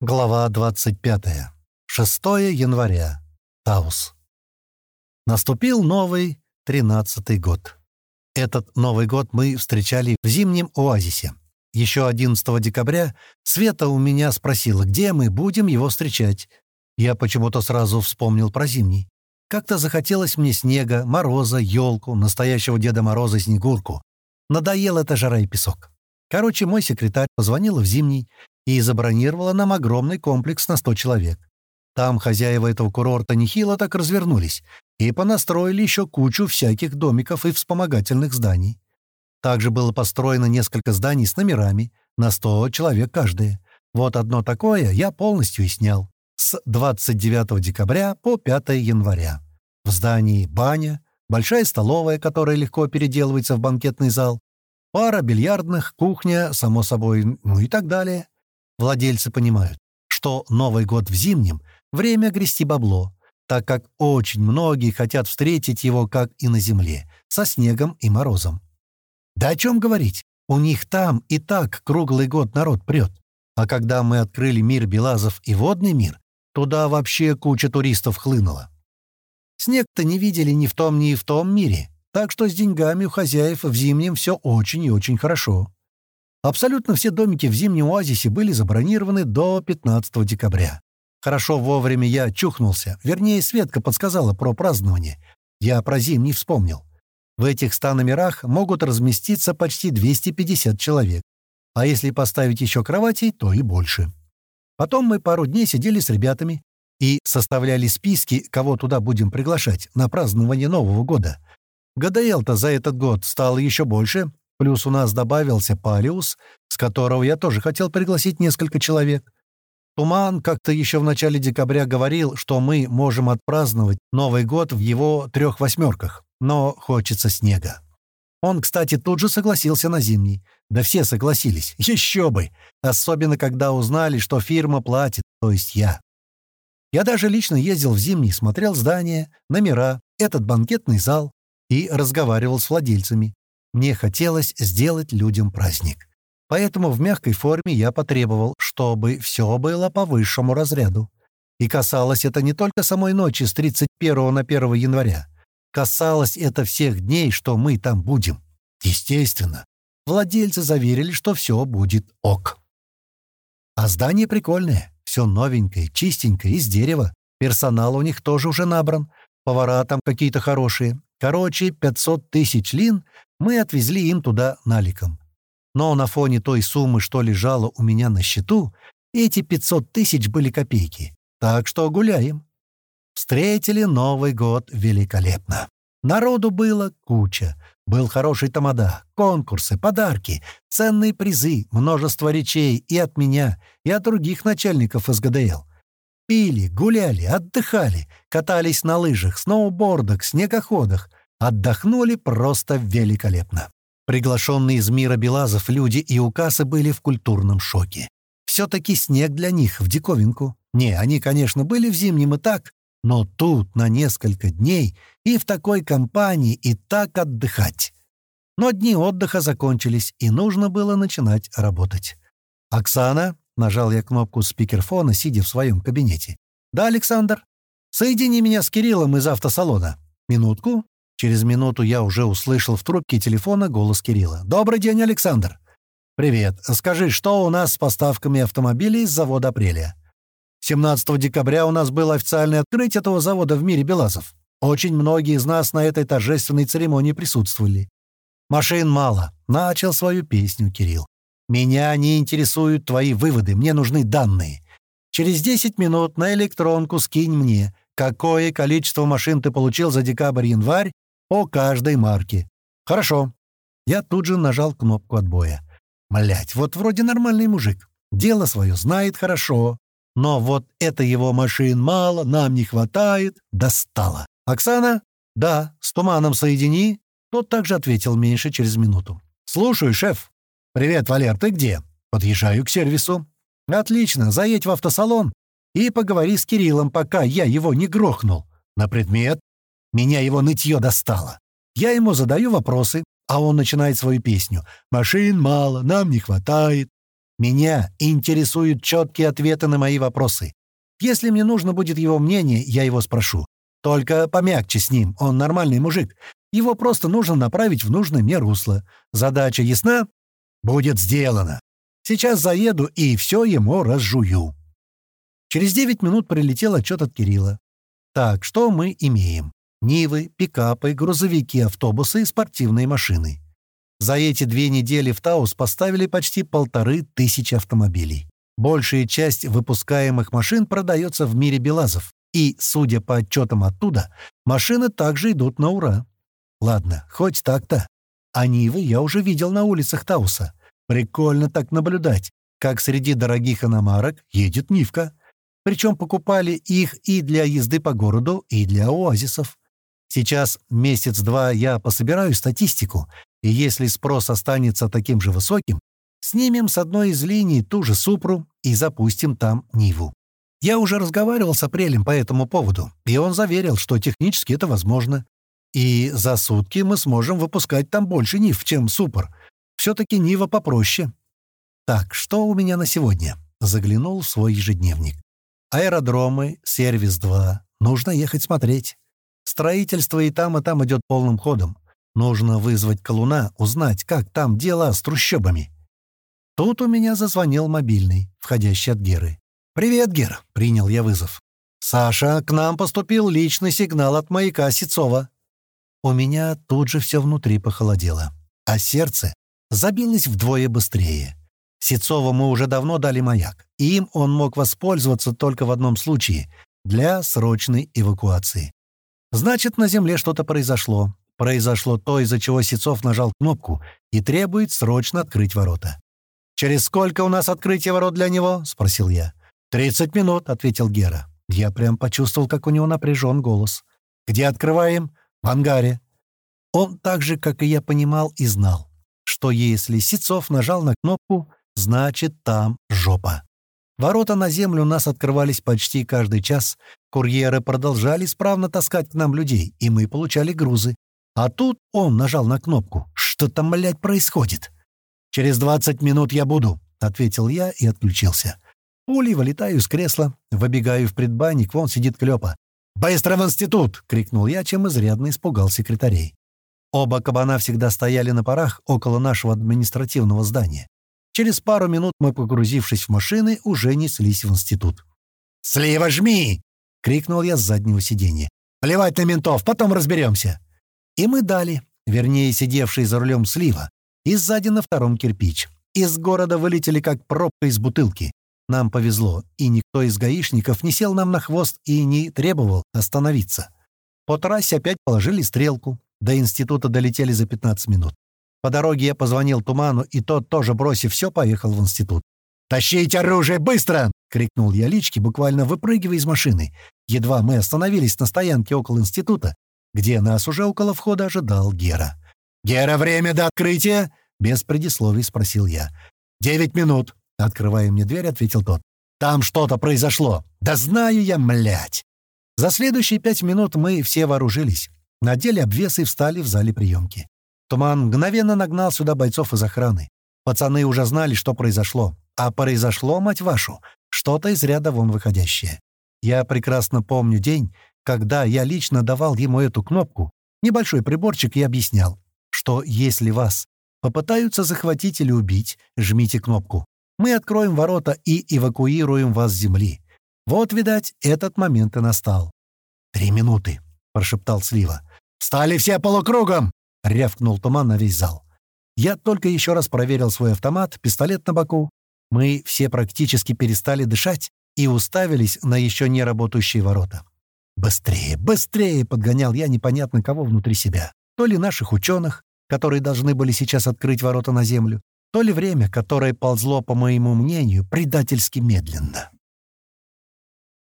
Глава 25. 6 января. Таус. Наступил новый, тринадцатый год. Этот Новый год мы встречали в зимнем оазисе. Еще 11 декабря Света у меня спросила, где мы будем его встречать. Я почему-то сразу вспомнил про зимний. Как-то захотелось мне снега, мороза, елку, настоящего Деда Мороза Снегурку. Надоел это жара и песок. Короче, мой секретарь позвонила в зимний и забронировала нам огромный комплекс на 100 человек. Там хозяева этого курорта нехило так развернулись и понастроили еще кучу всяких домиков и вспомогательных зданий. Также было построено несколько зданий с номерами, на 100 человек каждое. Вот одно такое я полностью и снял. С 29 декабря по 5 января. В здании баня, большая столовая, которая легко переделывается в банкетный зал, пара бильярдных, кухня, само собой, ну и так далее. Владельцы понимают, что Новый год в зимнем — время грести бабло, так как очень многие хотят встретить его, как и на земле, со снегом и морозом. Да о чем говорить? У них там и так круглый год народ прет. А когда мы открыли мир Белазов и водный мир, туда вообще куча туристов хлынула. Снег-то не видели ни в том, ни в том мире, так что с деньгами у хозяев в зимнем все очень и очень хорошо. Абсолютно все домики в зимнем оазисе были забронированы до 15 декабря. Хорошо вовремя я чухнулся, вернее, Светка подсказала про празднование. Я про зимний вспомнил. В этих 100 номерах могут разместиться почти 250 человек. А если поставить еще кроватей, то и больше. Потом мы пару дней сидели с ребятами и составляли списки, кого туда будем приглашать на празднование Нового года. ГДЛ-то за этот год стало еще больше, Плюс у нас добавился Палиус, с которого я тоже хотел пригласить несколько человек. Туман как-то еще в начале декабря говорил, что мы можем отпраздновать Новый год в его трех восьмерках, но хочется снега. Он, кстати, тут же согласился на зимний. Да все согласились. Еще бы! Особенно, когда узнали, что фирма платит, то есть я. Я даже лично ездил в зимний, смотрел здания, номера, этот банкетный зал и разговаривал с владельцами. Мне хотелось сделать людям праздник. Поэтому в мягкой форме я потребовал, чтобы все было по высшему разряду. И касалось это не только самой ночи с 31 на 1 января. Касалось это всех дней, что мы там будем. Естественно. Владельцы заверили, что все будет ок. А здание прикольное. Все новенькое, чистенькое, из дерева. Персонал у них тоже уже набран. Повара там какие-то хорошие. Короче, 500 тысяч лин мы отвезли им туда наликом. Но на фоне той суммы, что лежала у меня на счету, эти 500 тысяч были копейки. Так что гуляем. Встретили Новый год великолепно. Народу было куча. Был хороший тамада, конкурсы, подарки, ценные призы, множество речей и от меня, и от других начальников из ГДЛ. Пили, гуляли, отдыхали, катались на лыжах, сноубордах, снегоходах. Отдохнули просто великолепно. Приглашенные из мира Белазов люди и укасы были в культурном шоке. Все-таки снег для них в диковинку. Не, они, конечно, были в зимнем и так, но тут на несколько дней и в такой компании и так отдыхать. Но дни отдыха закончились, и нужно было начинать работать. «Оксана», Нажал я кнопку спикерфона, сидя в своем кабинете. «Да, Александр? Соедини меня с Кириллом из автосалона. Минутку». Через минуту я уже услышал в трубке телефона голос Кирилла. «Добрый день, Александр!» «Привет. Скажи, что у нас с поставками автомобилей с завода «Апрелия»?» 17 декабря у нас было официальное открытие этого завода в мире Белазов. Очень многие из нас на этой торжественной церемонии присутствовали. «Машин мало», — начал свою песню Кирилл. «Меня не интересуют твои выводы, мне нужны данные. Через 10 минут на электронку скинь мне, какое количество машин ты получил за декабрь-январь по каждой марке. Хорошо». Я тут же нажал кнопку отбоя. Млять, вот вроде нормальный мужик. Дело свое знает хорошо. Но вот это его машин мало, нам не хватает. Достало. «Оксана?» «Да, с туманом соедини». Тот также ответил меньше через минуту. «Слушаю, шеф». «Привет, Валер, ты где?» «Подъезжаю к сервису». «Отлично, заедь в автосалон и поговори с Кириллом, пока я его не грохнул. На предмет. Меня его нытье достало. Я ему задаю вопросы, а он начинает свою песню. «Машин мало, нам не хватает». Меня интересуют четкие ответы на мои вопросы. Если мне нужно будет его мнение, я его спрошу. Только помягче с ним, он нормальный мужик. Его просто нужно направить в нужное мне русло. Задача ясна? Будет сделано. Сейчас заеду и все ему разжую. Через 9 минут прилетел отчет от Кирилла. Так, что мы имеем? Нивы, пикапы, грузовики, автобусы и спортивные машины. За эти две недели в Таус поставили почти полторы тысячи автомобилей. Большая часть выпускаемых машин продается в мире Белазов. И, судя по отчетам оттуда, машины также идут на ура. Ладно, хоть так-то. А Нивы я уже видел на улицах Тауса. Прикольно так наблюдать, как среди дорогих иномарок едет Нивка. Причем покупали их и для езды по городу, и для оазисов. Сейчас месяц-два я пособираю статистику и если спрос останется таким же высоким, снимем с одной из линий ту же Супру и запустим там Ниву. Я уже разговаривал с Апрелем по этому поводу, и он заверил, что технически это возможно. И за сутки мы сможем выпускать там больше Нив, чем Супер. Все-таки Нива попроще. Так, что у меня на сегодня? Заглянул в свой ежедневник. Аэродромы, сервис 2. Нужно ехать смотреть. Строительство и там, и там идет полным ходом. Нужно вызвать колуна, узнать, как там дела с трущобами. Тут у меня зазвонил мобильный, входящий от Геры. «Привет, Гер!» — принял я вызов. «Саша, к нам поступил личный сигнал от маяка Сицова». У меня тут же все внутри похолодело, а сердце забилось вдвое быстрее. Сицову мы уже давно дали маяк, и им он мог воспользоваться только в одном случае — для срочной эвакуации. Значит, на Земле что-то произошло, Произошло то, из-за чего Сецов нажал кнопку и требует срочно открыть ворота. «Через сколько у нас открытие ворот для него?» — спросил я. «Тридцать минут», — ответил Гера. Я прям почувствовал, как у него напряжен голос. «Где открываем?» «В ангаре». Он так же, как и я, понимал и знал, что если Сецов нажал на кнопку, значит, там жопа. Ворота на землю у нас открывались почти каждый час, курьеры продолжали исправно таскать к нам людей, и мы получали грузы, а тут он нажал на кнопку. «Что там, блядь, происходит?» «Через двадцать минут я буду», — ответил я и отключился. Пулей вылетаю из кресла, выбегаю в предбанник, вон сидит Клёпа. «Быстро в институт!» — крикнул я, чем изрядно испугал секретарей. Оба кабана всегда стояли на парах около нашего административного здания. Через пару минут мы, погрузившись в машины, уже неслись в институт. «Слева жми!» — крикнул я с заднего сиденья. «Плевать на ментов, потом разберемся!» И мы дали, вернее, сидевший за рулем слива, и сзади на втором кирпич. Из города вылетели как пробка из бутылки. Нам повезло, и никто из гаишников не сел нам на хвост и не требовал остановиться. По трассе опять положили стрелку. До института долетели за 15 минут. По дороге я позвонил Туману, и тот, тоже бросив все, поехал в институт. «Тащите оружие, быстро!» — крикнул я Личке, буквально выпрыгивая из машины. Едва мы остановились на стоянке около института, где нас уже около входа ожидал Гера. «Гера, время до открытия?» — без предисловий спросил я. «Девять минут», — открывая мне дверь, ответил тот. «Там что-то произошло. Да знаю я, млять!» За следующие пять минут мы все вооружились. Надели обвесы и встали в зале приемки. Туман мгновенно нагнал сюда бойцов из охраны. Пацаны уже знали, что произошло. А произошло, мать вашу, что-то из ряда вон выходящее. Я прекрасно помню день, когда я лично давал ему эту кнопку, небольшой приборчик и объяснял, что если вас попытаются захватить или убить, жмите кнопку. Мы откроем ворота и эвакуируем вас с земли. Вот, видать, этот момент и настал. «Три минуты», — прошептал Слива. «Встали все полукругом!» — рявкнул туман на весь зал. Я только еще раз проверил свой автомат, пистолет на боку. Мы все практически перестали дышать и уставились на еще не работающие ворота. «Быстрее, быстрее!» — подгонял я непонятно кого внутри себя. То ли наших ученых, которые должны были сейчас открыть ворота на Землю, то ли время, которое ползло, по моему мнению, предательски медленно.